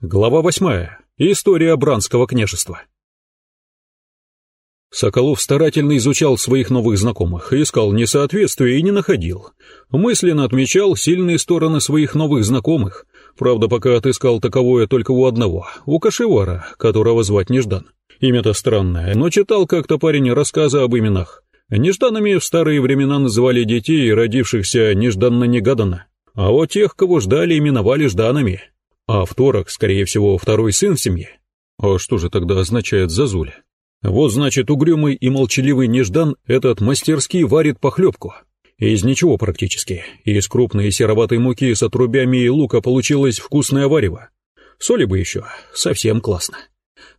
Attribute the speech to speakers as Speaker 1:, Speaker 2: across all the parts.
Speaker 1: Глава восьмая. История Бранского княжества. Соколов старательно изучал своих новых знакомых, искал несоответствия и не находил. Мысленно отмечал сильные стороны своих новых знакомых. Правда, пока отыскал таковое только у одного, у Кашевара, которого звать Неждан. Имя-то странное, но читал как-то парень рассказы об именах. Нежданами в старые времена называли детей, родившихся нежданно-негаданно. А вот тех, кого ждали, именовали Жданами. А второк, скорее всего, второй сын в семье. А что же тогда означает Зазуля? Вот значит, угрюмый и молчаливый неждан этот мастерски варит похлебку. Из ничего практически. Из крупной сероватой муки с отрубями и лука получилось вкусное варево. Соли бы еще, совсем классно.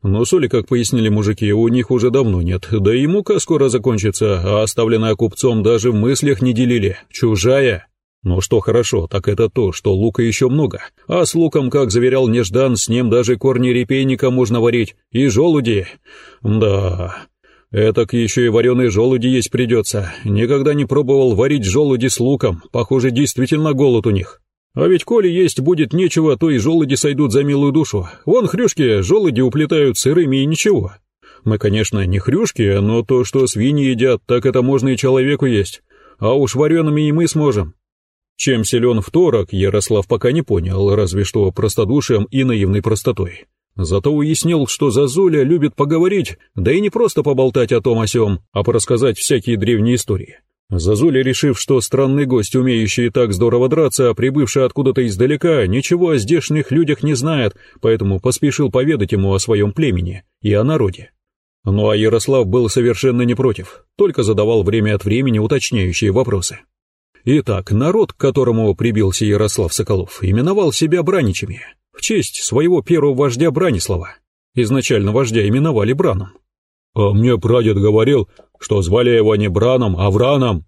Speaker 1: Но соли, как пояснили мужики, у них уже давно нет, да и мука скоро закончится, а оставленная купцом даже в мыслях не делили. Чужая. Но что хорошо, так это то, что лука еще много. А с луком, как заверял Неждан, с ним даже корни репейника можно варить. И желуди. Да, этак еще и вареные желуди есть придется. Никогда не пробовал варить желуди с луком. Похоже, действительно голод у них. А ведь коли есть будет нечего, то и желуди сойдут за милую душу. Вон хрюшки желуди уплетают сырыми и ничего. Мы, конечно, не хрюшки, но то, что свиньи едят, так это можно и человеку есть. А уж вареными и мы сможем. Чем силен второк, Ярослав пока не понял, разве что простодушием и наивной простотой. Зато уяснил, что Зазуля любит поговорить, да и не просто поболтать о том о сём, а порассказать всякие древние истории. Зазуля, решив, что странный гость, умеющий так здорово драться, прибывший откуда-то издалека, ничего о здешних людях не знает, поэтому поспешил поведать ему о своем племени и о народе. Ну а Ярослав был совершенно не против, только задавал время от времени уточняющие вопросы. Итак, народ, к которому прибился Ярослав Соколов, именовал себя Браничами, в честь своего первого вождя Бранислава. Изначально вождя именовали Браном. «А мне прадед говорил, что звали его не Браном, а Враном»,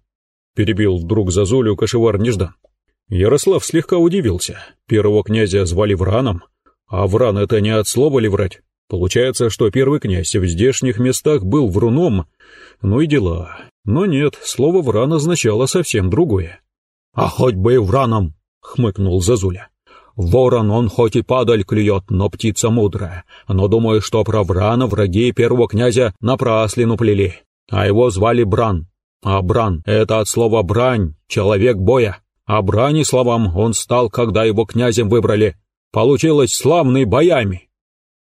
Speaker 1: перебил вдруг Зазулю кошевар Неждан. Ярослав слегка удивился. Первого князя звали Враном, а Вран это не от слова ли врать? Получается, что первый князь в здешних местах был вруном. Ну и дела. Но нет, слово «вран» означало совсем другое. «А хоть бы и враном!» — хмыкнул Зазуля. «Ворон он хоть и падаль клюет, но птица мудрая, но думаю, что про врана враги первого князя напраслину плели, а его звали Бран. А Бран — это от слова «брань», человек боя, а брани словам он стал, когда его князем выбрали. Получилось славный боями».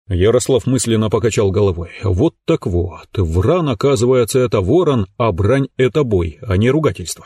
Speaker 1: Ярослав мысленно покачал головой. Вот так вот, вран, оказывается, это ворон, а брань — это бой, а не ругательство.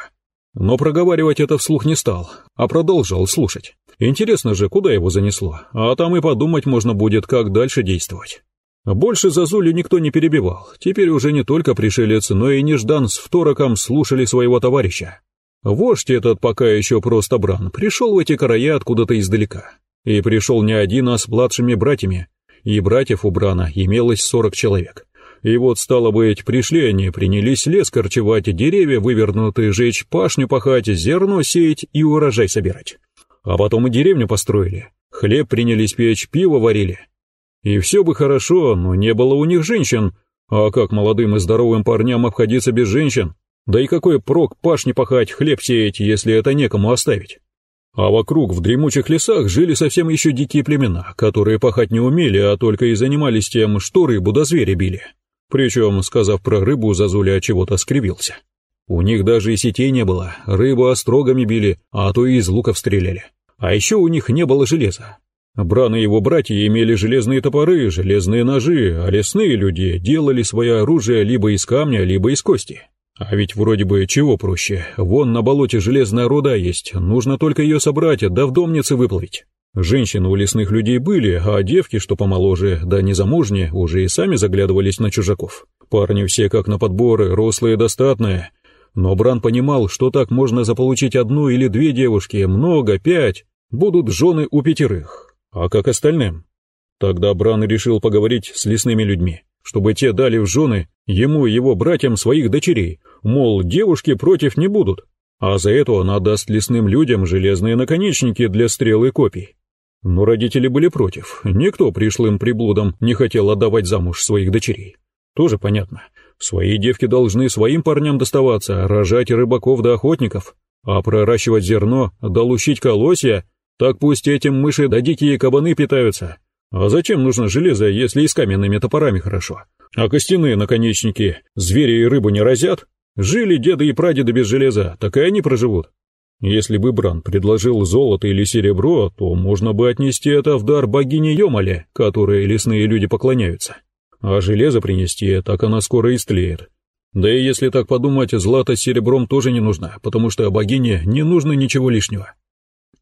Speaker 1: Но проговаривать это вслух не стал, а продолжил слушать. Интересно же, куда его занесло, а там и подумать можно будет, как дальше действовать. Больше Зазулю никто не перебивал, теперь уже не только пришелец, но и Неждан с второком слушали своего товарища. Вождь этот пока еще просто Бран пришел в эти края откуда-то издалека. И пришел не один, а с младшими братьями, и братьев у Брана имелось сорок человек. И вот, стало быть, пришли они, принялись лес корчевать, деревья вывернутые жечь, пашню пахать, зерно сеять и урожай собирать. А потом и деревню построили, хлеб принялись печь, пиво варили. И все бы хорошо, но не было у них женщин. А как молодым и здоровым парням обходиться без женщин? Да и какой прок пашни пахать, хлеб сеять, если это некому оставить? А вокруг в дремучих лесах жили совсем еще дикие племена, которые пахать не умели, а только и занимались тем, что рыбу до зверя били. Причем, сказав про рыбу, Зазуля чего-то скривился. У них даже и сетей не было, рыбу острогами били, а то и из луков стреляли. А еще у них не было железа. Бран и его братья имели железные топоры, железные ножи, а лесные люди делали свое оружие либо из камня, либо из кости. А ведь вроде бы чего проще. Вон на болоте железная руда есть, нужно только ее собрать, да в домнице выплавить. Женщины у лесных людей были, а девки, что помоложе, да незамужние, уже и сами заглядывались на чужаков. Парни все как на подборы, рослые достатные. Но Бран понимал, что так можно заполучить одну или две девушки, много, пять. Будут жены у пятерых. А как остальным? Тогда Бран решил поговорить с лесными людьми чтобы те дали в жены ему и его братьям своих дочерей, мол, девушки против не будут, а за это он отдаст лесным людям железные наконечники для стрел и копий. Но родители были против, никто пришлым приблудам не хотел отдавать замуж своих дочерей. Тоже понятно, свои девки должны своим парням доставаться, рожать рыбаков да охотников, а проращивать зерно да лущить колосья, так пусть этим мыши да дикие кабаны питаются, А зачем нужно железо, если и с каменными топорами хорошо? А костяные наконечники звери и рыбу не разят? Жили деды и прадеды без железа, так и они проживут. Если бы Бран предложил золото или серебро, то можно бы отнести это в дар богине Йомале, которой лесные люди поклоняются. А железо принести, так она скоро истлеет. Да и если так подумать, злато с серебром тоже не нужно, потому что богине не нужно ничего лишнего.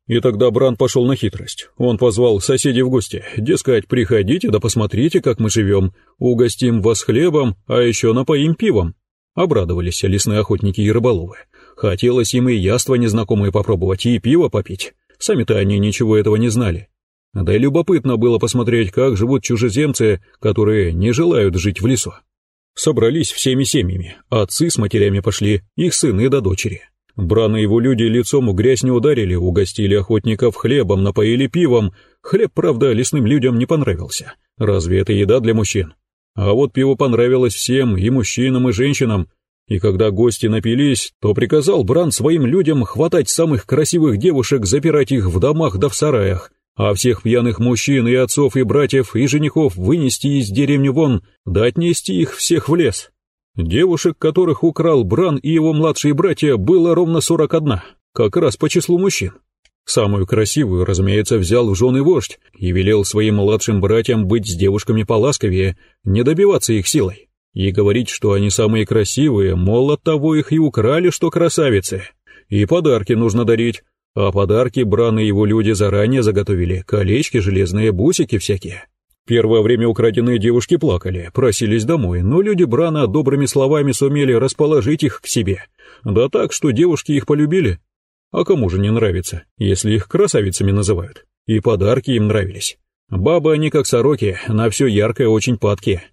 Speaker 1: И тогда Бран пошел на хитрость. Он позвал соседей в гости, дескать, приходите да посмотрите, как мы живем, угостим вас хлебом, а еще напоим пивом. Обрадовались лесные охотники и рыболовы. Хотелось им и яства незнакомые попробовать, и пиво попить. Сами-то они ничего этого не знали. Да и любопытно было посмотреть, как живут чужеземцы, которые не желают жить в лесу. Собрались всеми семьями, отцы с матерями пошли, их сыны да дочери. Бран и его люди лицом в грязь не ударили, угостили охотников хлебом, напоили пивом. Хлеб, правда, лесным людям не понравился. Разве это еда для мужчин? А вот пиво понравилось всем, и мужчинам, и женщинам. И когда гости напились, то приказал Бран своим людям хватать самых красивых девушек, запирать их в домах да в сараях, а всех пьяных мужчин и отцов, и братьев, и женихов вынести из деревни вон, да отнести их всех в лес. Девушек, которых украл Бран и его младшие братья, было ровно 41, как раз по числу мужчин. Самую красивую, разумеется, взял в жены вождь и велел своим младшим братьям быть с девушками поласковее, не добиваться их силой. И говорить, что они самые красивые, мол, от того их и украли, что красавицы. И подарки нужно дарить, а подарки Бран его люди заранее заготовили, колечки, железные бусики всякие. Первое время украденные девушки плакали, просились домой, но люди Брана добрыми словами сумели расположить их к себе. Да так, что девушки их полюбили. А кому же не нравится, если их красавицами называют? И подарки им нравились. Бабы они как сороки, на все яркое очень падки.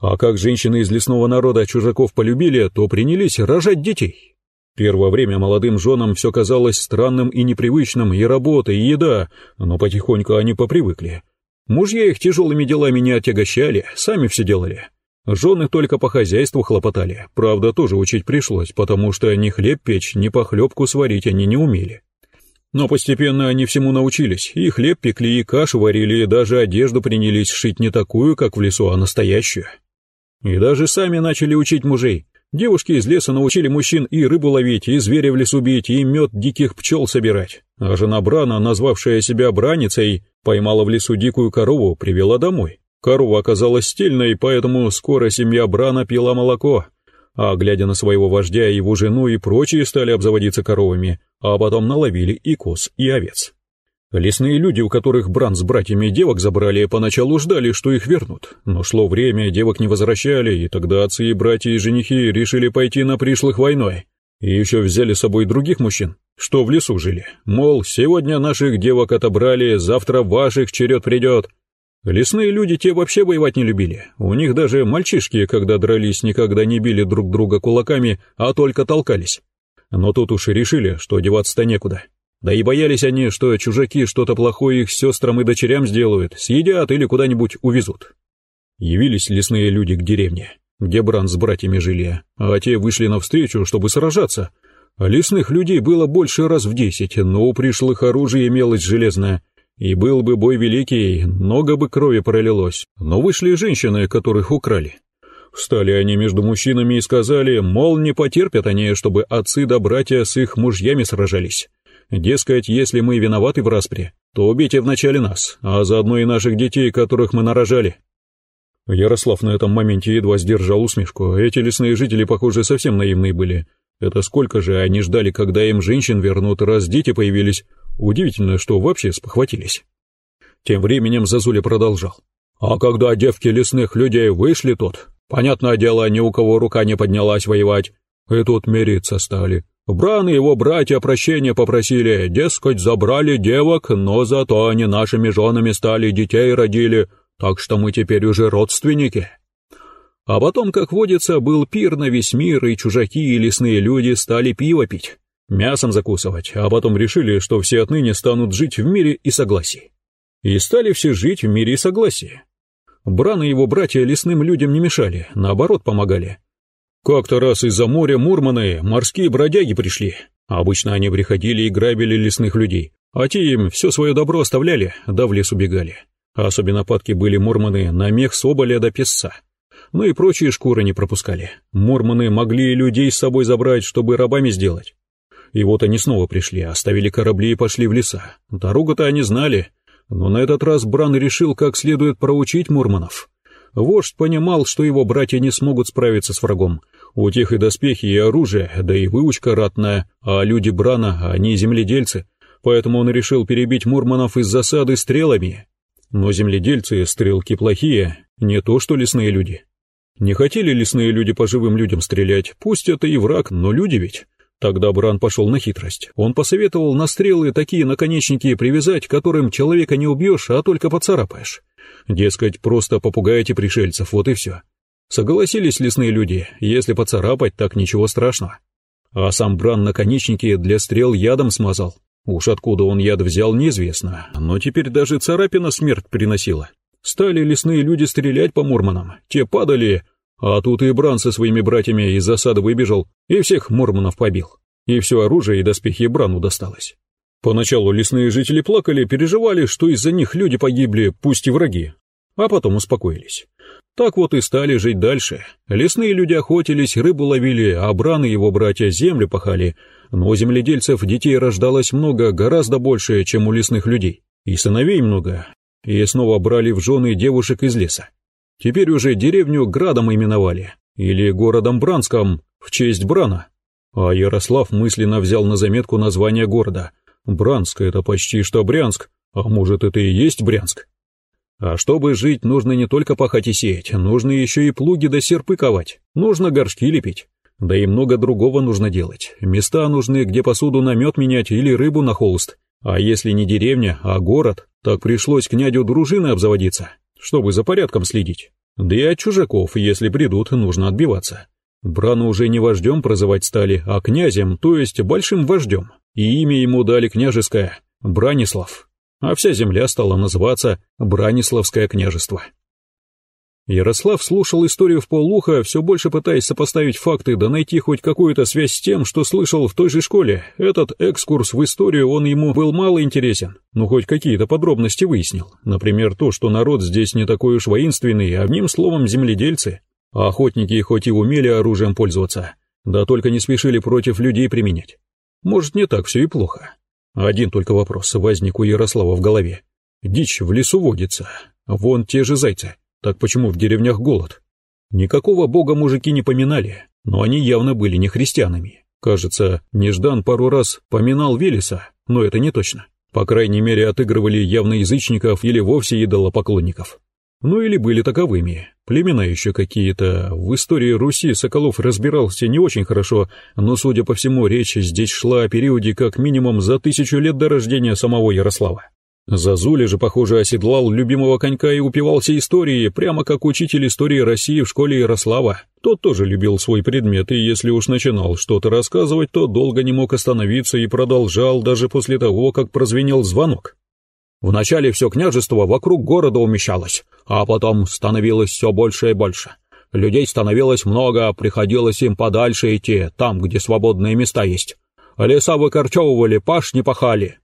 Speaker 1: А как женщины из лесного народа чужаков полюбили, то принялись рожать детей. Первое время молодым женам все казалось странным и непривычным, и работа, и еда, но потихоньку они попривыкли. Мужья их тяжелыми делами не отягощали, сами все делали. Жены только по хозяйству хлопотали, правда, тоже учить пришлось, потому что ни хлеб печь, ни похлебку сварить они не умели. Но постепенно они всему научились, и хлеб пекли, и кашу варили, и даже одежду принялись шить не такую, как в лесу, а настоящую. И даже сами начали учить мужей. Девушки из леса научили мужчин и рыбу ловить, и зверя в лесу бить, и мед диких пчел собирать. А жена Брана, назвавшая себя браницей, Поймала в лесу дикую корову, привела домой. Корова оказалась стильной, поэтому скоро семья Брана пила молоко. А глядя на своего вождя, его жену и прочие стали обзаводиться коровами, а потом наловили и коз, и овец. Лесные люди, у которых Бран с братьями девок забрали, поначалу ждали, что их вернут. Но шло время, девок не возвращали, и тогда отцы и братья и женихи решили пойти на пришлых войной. И еще взяли с собой других мужчин, что в лесу жили. Мол, сегодня наших девок отобрали, завтра ваших черед придет. Лесные люди те вообще воевать не любили. У них даже мальчишки, когда дрались, никогда не били друг друга кулаками, а только толкались. Но тут уж и решили, что деваться-то некуда. Да и боялись они, что чужаки что-то плохое их сестрам и дочерям сделают, съедят или куда-нибудь увезут. Явились лесные люди к деревне, где Бран с братьями жили, а те вышли навстречу, чтобы сражаться, Лесных людей было больше раз в десять, но у пришлых оружие имелось железное. И был бы бой великий, много бы крови пролилось. Но вышли женщины, которых украли. Встали они между мужчинами и сказали, мол, не потерпят они, чтобы отцы да братья с их мужьями сражались. Дескать, если мы виноваты в распре, то убейте вначале нас, а заодно и наших детей, которых мы нарожали. Ярослав на этом моменте едва сдержал усмешку. Эти лесные жители, похоже, совсем наивные были. Это сколько же они ждали, когда им женщин вернут, раз дети появились. Удивительно, что вообще спохватились. Тем временем Зазуля продолжал. А когда девки лесных людей вышли тут, понятное дело, ни у кого рука не поднялась воевать. И тут мириться стали. Бран и его братья прощения попросили, дескать, забрали девок, но зато они нашими женами стали, детей родили, так что мы теперь уже родственники. А потом, как водится, был пир на весь мир, и чужаки и лесные люди стали пиво пить, мясом закусывать, а потом решили, что все отныне станут жить в мире и согласии. И стали все жить в мире и согласии. Бран и его братья лесным людям не мешали, наоборот помогали. Как-то раз из-за моря Мурманы морские бродяги пришли. Обычно они приходили и грабили лесных людей, а те им все свое добро оставляли, да в лес убегали. Особенно падки были мурманы на мех соболя до песца. Ну и прочие шкуры не пропускали. Мурманы могли людей с собой забрать, чтобы рабами сделать. И вот они снова пришли, оставили корабли и пошли в леса. Дорогу-то они знали, но на этот раз Бран решил как следует проучить мурманов. Вождь понимал, что его братья не смогут справиться с врагом. У тех и доспехи, и оружие, да и выучка ратная, а люди Брана, они земледельцы, поэтому он решил перебить мурманов из засады стрелами. Но земледельцы, стрелки плохие, не то что лесные люди. Не хотели лесные люди по живым людям стрелять, пусть это и враг, но люди ведь. Тогда Бран пошел на хитрость. Он посоветовал на стрелы такие наконечники привязать, которым человека не убьешь, а только поцарапаешь. Дескать, просто попугаете пришельцев, вот и все. Согласились лесные люди, если поцарапать, так ничего страшного. А сам Бран наконечники для стрел ядом смазал. Уж откуда он яд взял, неизвестно, но теперь даже царапина смерть приносила. Стали лесные люди стрелять по мурманам, те падали, а тут и Бран со своими братьями из засады выбежал и всех мурманов побил. И все оружие и доспехи Брану досталось. Поначалу лесные жители плакали, переживали, что из-за них люди погибли, пусть и враги, а потом успокоились. Так вот и стали жить дальше. Лесные люди охотились, рыбу ловили, а Бран и его братья землю пахали, но у земледельцев детей рождалось много, гораздо больше, чем у лесных людей. И сыновей много, и снова брали в жены девушек из леса. Теперь уже деревню Градом именовали, или городом Бранском, в честь Брана. А Ярослав мысленно взял на заметку название города. Бранск — это почти что Брянск, а может это и есть Брянск. А чтобы жить, нужно не только пахать и сеять, нужно еще и плуги да серпы ковать, нужно горшки лепить. Да и много другого нужно делать. Места нужны, где посуду на мед менять или рыбу на холст. А если не деревня, а город, так пришлось князю дружины обзаводиться, чтобы за порядком следить. Да и от чужаков, если придут, нужно отбиваться. Брану уже не вождем прозывать стали, а князем, то есть большим вождем. И имя ему дали княжеское — Бранислав. А вся земля стала называться Браниславское княжество. Ярослав слушал историю в полуха, все больше пытаясь сопоставить факты да найти хоть какую-то связь с тем, что слышал в той же школе. Этот экскурс в историю он ему был мало интересен, но хоть какие-то подробности выяснил. Например, то, что народ здесь не такой уж воинственный, одним словом земледельцы. А охотники хоть и умели оружием пользоваться, да только не спешили против людей применять. Может, не так все и плохо. Один только вопрос возник у Ярослава в голове. Дичь в лесу водится, вон те же зайцы. Так почему в деревнях голод? Никакого бога мужики не поминали, но они явно были не христианами. Кажется, Неждан пару раз поминал Велеса, но это не точно. По крайней мере, отыгрывали явно язычников или вовсе идолопоклонников. Ну или были таковыми. Племена еще какие-то. В истории Руси Соколов разбирался не очень хорошо, но, судя по всему, речь здесь шла о периоде как минимум за тысячу лет до рождения самого Ярослава. Зазуля же, похоже, оседлал любимого конька и упивался историей, прямо как учитель истории России в школе Ярослава. Тот тоже любил свой предмет, и если уж начинал что-то рассказывать, то долго не мог остановиться и продолжал даже после того, как прозвенел звонок. Вначале все княжество вокруг города умещалось, а потом становилось все больше и больше. Людей становилось много, приходилось им подальше идти, там, где свободные места есть. Леса выкорчевывали, пашни пахали,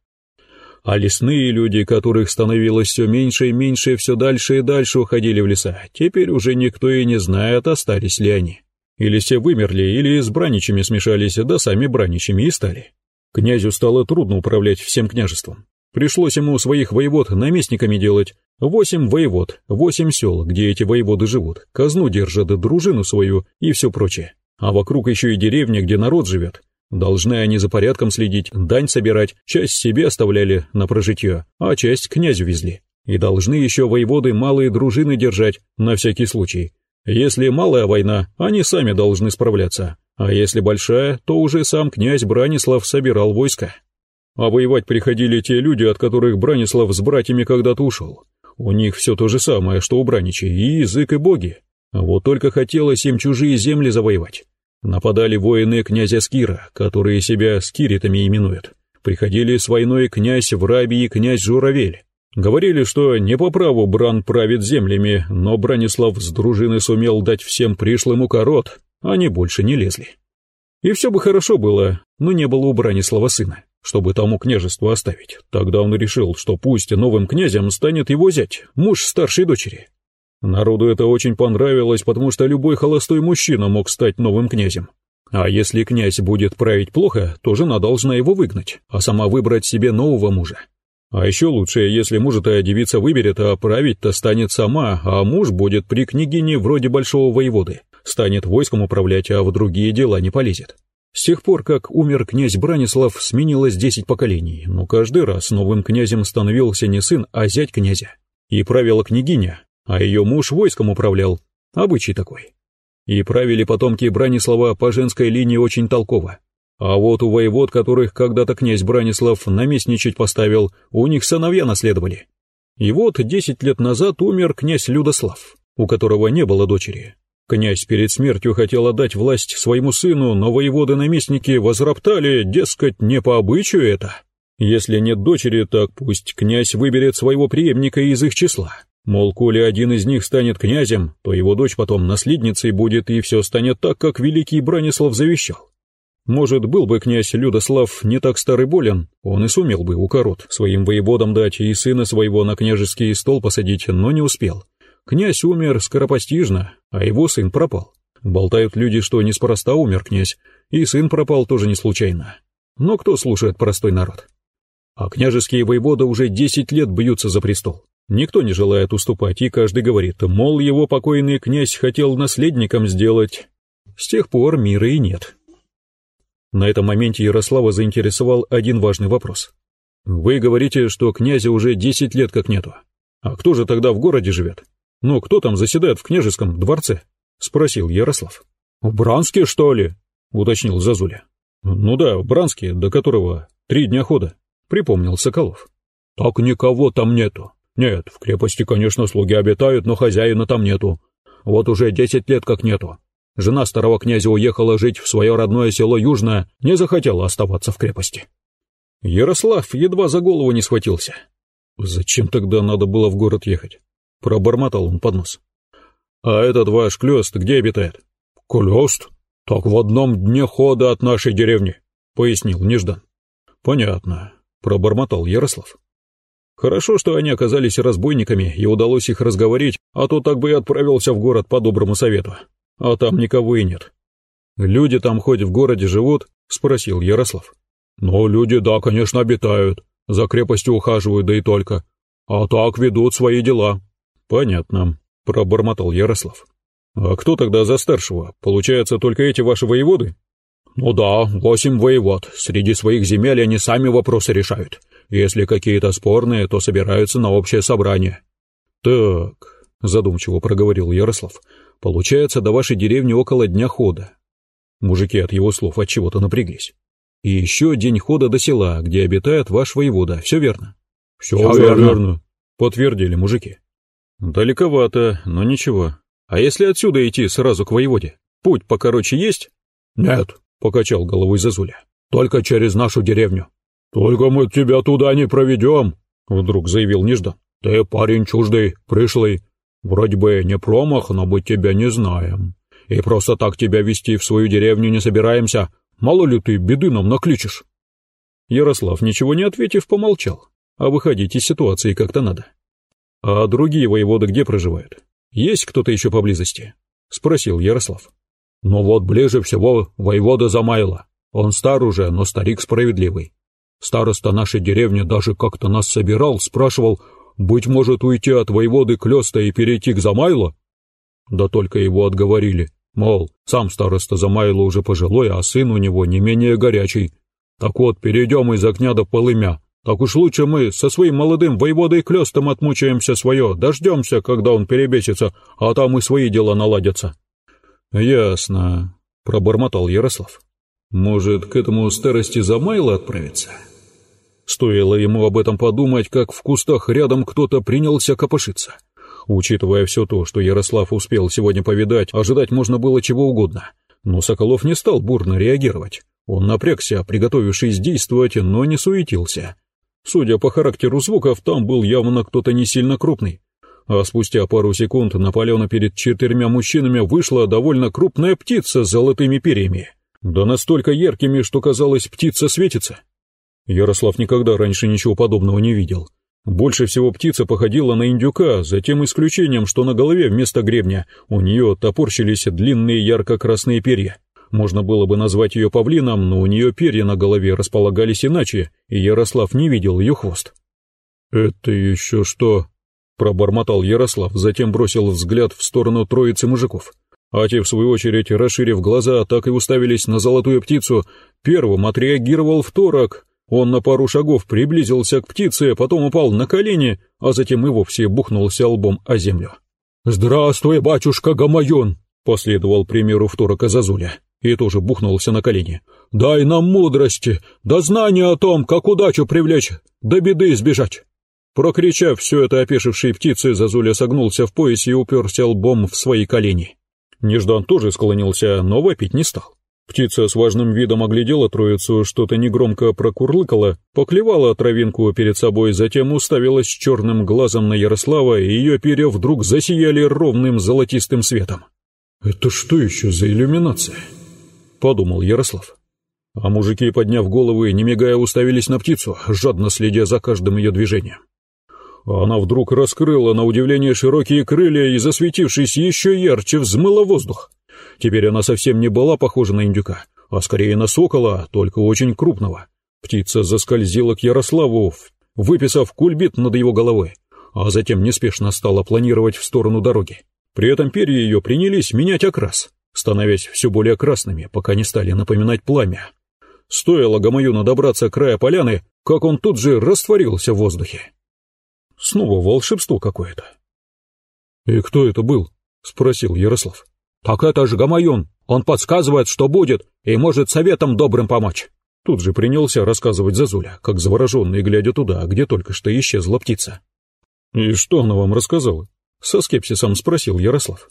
Speaker 1: а лесные люди, которых становилось все меньше и меньше, все дальше и дальше уходили в леса. Теперь уже никто и не знает, остались ли они. Или все вымерли, или с браничами смешались, да сами браничами и стали. Князю стало трудно управлять всем княжеством. Пришлось ему своих воевод наместниками делать. Восемь воевод, восемь сел, где эти воеводы живут, казну держат, дружину свою и все прочее. А вокруг еще и деревня, где народ живет. Должны они за порядком следить, дань собирать, часть себе оставляли на прожитье, а часть князю везли. И должны еще воеводы малые дружины держать, на всякий случай. Если малая война, они сами должны справляться, а если большая, то уже сам князь Бранислав собирал войско. А воевать приходили те люди, от которых Бранислав с братьями когда-то ушел. У них все то же самое, что у Браничей, и язык, и боги. Вот только хотелось им чужие земли завоевать. Нападали воины князя Скира, которые себя скиритами именуют. Приходили с войной князь Врабий и князь Журавель. Говорили, что не по праву Бран правит землями, но Бранислав с дружины сумел дать всем пришлым укорот, они больше не лезли. И все бы хорошо было, но не было у Бранислава сына. чтобы тому княжество оставить. Тогда он решил, что пусть новым князем станет его зять, муж старшей дочери. Народу это очень понравилось, потому что любой холостой мужчина мог стать новым князем. А если князь будет править плохо, то жена должна его выгнать, а сама выбрать себе нового мужа. А еще лучше, если мужа-то девица выберет, а править-то станет сама, а муж будет при княгине вроде большого воеводы, станет войском управлять, а в другие дела не полезет. С тех пор, как умер князь Бранислав, сменилось десять поколений, но каждый раз новым князем становился не сын, а зять князя. И правила княгиня, а ее муж войском управлял. Обычай такой. И правили потомки Бранислава по женской линии очень толково. А вот у воевод, которых когда-то князь Бранислав наместничать поставил, у них сыновья наследовали. И вот десять лет назад умер князь Людослав, у которого не было дочери. Князь перед смертью хотел отдать власть своему сыну, но воеводы-наместники возроптали, дескать, не по обычаю это. Если нет дочери, так пусть князь выберет своего преемника из их числа. Мол, коли один из них станет князем, то его дочь потом наследницей будет, и все станет так, как великий Бранислав завещал. Может, был бы князь Людослав не так старый болен, он и сумел бы укорот своим воеводам дать и сына своего на княжеский стол посадить, но не успел. Князь умер скоропостижно, а его сын пропал. Болтают люди, что неспроста умер князь, и сын пропал тоже не случайно. Но кто слушает простой народ? А княжеские воеводы уже десять лет бьются за престол. Никто не желает уступать, и каждый говорит, мол, его покойный князь хотел наследником сделать. С тех пор мира и нет. На этом моменте Ярослава заинтересовал один важный вопрос. Вы говорите, что князя уже десять лет как нету. А кто же тогда в городе живет? Ну, кто там заседает в княжеском дворце? Спросил Ярослав. В Бранске, что ли? Уточнил Зазуля. Ну да, в Бранске, до которого три дня хода, припомнил Соколов. Так никого там нету. Нет, в крепости, конечно, слуги обитают, но хозяина там нету. Вот уже десять лет как нету. Жена старого князя уехала жить в свое родное село Южное, не захотела оставаться в крепости. Ярослав едва за голову не схватился. Зачем тогда надо было в город ехать? Пробормотал он под нос. А этот ваш Клёст где обитает? Клёст? Так в одном дне хода от нашей деревни, пояснил Неждан. Понятно, пробормотал Ярослав. Хорошо, что они оказались разбойниками, и удалось их разговорить, а то так бы и отправился в город по доброму совету. А там никого и нет. Люди там хоть в городе живут? Спросил Ярослав. Ну, люди, да, конечно, обитают. За крепостью ухаживают, да и только. А так ведут свои дела. Понятно, пробормотал Ярослав. А кто тогда за старшего? Получается, только эти ваши воеводы? Ну да, восемь воевод. Среди своих земель они сами вопросы решают. Если какие-то спорные, то собираются на общее собрание. Так, задумчиво проговорил Ярослав. Получается, до вашей деревни около дня хода. Мужики от его слов от чего-то напряглись. И еще день хода до села, где обитает ваш воевода, все верно?
Speaker 2: Все, все верно. верно,
Speaker 1: подтвердили мужики. Далековато, но ничего. А если отсюда идти сразу к воеводе? Путь покороче есть?
Speaker 2: Нет,
Speaker 1: покачал головой Зазуля.
Speaker 2: Только через нашу деревню. «Только мы тебя туда не проведем», — вдруг заявил Неждан. «Ты парень чуждый, пришлый. Вроде бы не промах, но мы тебя не знаем. И просто так тебя вести в свою деревню не собираемся. Мало ли ты беды нам накличешь».
Speaker 1: Ярослав, ничего не ответив, помолчал. А выходить из ситуации как-то надо. «А другие воеводы где проживают? Есть кто-то еще поблизости?» — спросил Ярослав.
Speaker 2: «Ну вот ближе всего воевода Замайла. Он стар уже, но старик справедливый. Староста нашей деревни даже как-то нас собирал, спрашивал, быть может, уйти от воеводы Клёста и перейти к Замайло? Да только его отговорили, мол, сам староста Замайло уже пожилой, а сын у него не менее горячий. Так вот, перейдем из огня до полымя. Так уж лучше мы со своим молодым воеводой Клёстом отмучаемся свое, дождемся, когда он перебесится, а там и свои дела наладятся.
Speaker 1: Ясно, пробормотал Ярослав. Может, к этому старости Замайло отправиться? Стоило ему об этом подумать, как в кустах рядом кто-то принялся копошиться. Учитывая все то, что Ярослав успел сегодня повидать, ожидать можно было чего угодно. Но Соколов не стал бурно реагировать. Он напрягся, приготовившись действовать, но не суетился. Судя по характеру звуков, там был явно кто-то не сильно крупный. А спустя пару секунд на поляну перед четырьмя мужчинами вышла довольно крупная птица с золотыми перьями. Да настолько яркими, что казалось, птица светится. Ярослав никогда раньше ничего подобного не видел. Больше всего птица походила на индюка, за тем исключением, что на голове вместо гребня у нее топорщились длинные ярко-красные перья. Можно было бы назвать ее павлином, но у нее перья на голове располагались иначе, и Ярослав не видел ее хвост. «Это еще что?» — пробормотал Ярослав, затем бросил взгляд в сторону троицы мужиков. А те, в свою очередь, расширив глаза, так и уставились на золотую птицу. Первым отреагировал второк. Он на пару шагов приблизился к птице, потом упал на колени, а затем и вовсе бухнулся лбом о землю.
Speaker 2: «Здравствуй, батюшка Гамайон!»
Speaker 1: — последовал примеру второка Зазуля и тоже бухнулся на колени.
Speaker 2: «Дай нам мудрости, да знания о том, как удачу привлечь, да беды избежать!»
Speaker 1: Прокричав все это опешившей птицы, Зазуля согнулся в поясе и уперся лбом в свои колени. Неждан тоже склонился, но вопить не стал. Птица с важным видом оглядела троицу, что-то негромко прокурлыкала, поклевала травинку перед собой, затем уставилась черным глазом на Ярослава, и ее перья вдруг засияли ровным золотистым светом.
Speaker 2: «Это что еще за иллюминация?»
Speaker 1: — подумал Ярослав. А мужики, подняв головы, не мигая, уставились на птицу, жадно следя за каждым ее движением. Она вдруг раскрыла на удивление широкие крылья и, засветившись еще ярче, взмыла воздух. Теперь она совсем не была похожа на индюка, а скорее на сокола, только очень крупного. Птица заскользила к Ярославу, выписав кульбит над его головой, а затем неспешно стала планировать в сторону дороги. При этом перья ее принялись менять окрас, становясь все более красными, пока не стали напоминать пламя. Стоило Гамаюну добраться края поляны, как он тут же растворился в воздухе. Снова волшебство какое-то.
Speaker 2: «И кто это был?» — спросил Ярослав.
Speaker 3: «Так это же Гамаюн. Он подсказывает, что будет, и может советом добрым помочь».
Speaker 1: Тут же принялся рассказывать Зазуля, как завороженный, глядя туда, где только что исчезла птица. «И что она вам рассказала?» — со скепсисом спросил Ярослав.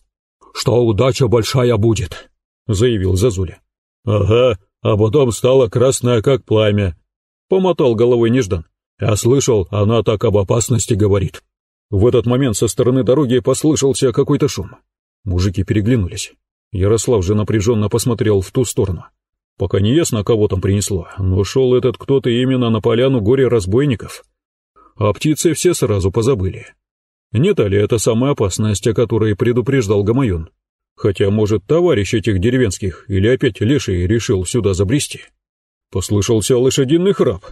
Speaker 3: «Что удача большая будет», — заявил Зазуля.
Speaker 2: «Ага, а потом стала красная, как пламя», — помотал головой Неждан. «Я слышал, она так об опасности говорит».
Speaker 1: В этот момент со стороны дороги послышался какой-то шум. Мужики переглянулись. Ярослав же напряженно посмотрел в ту сторону. Пока не ясно, кого там принесло, но шел этот кто-то именно на поляну горе-разбойников. А птицы все сразу позабыли. Не та ли это самая опасность, о которой предупреждал Гамаюн? Хотя, может, товарищ этих деревенских или опять леший решил сюда забрести? Послышался лошадиный храп.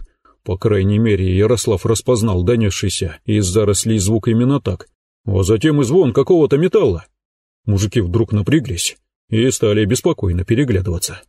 Speaker 1: По крайней мере, Ярослав распознал донесшийся из зарослей звук именно так, а затем и звон какого-то металла. Мужики вдруг напряглись и стали беспокойно переглядываться.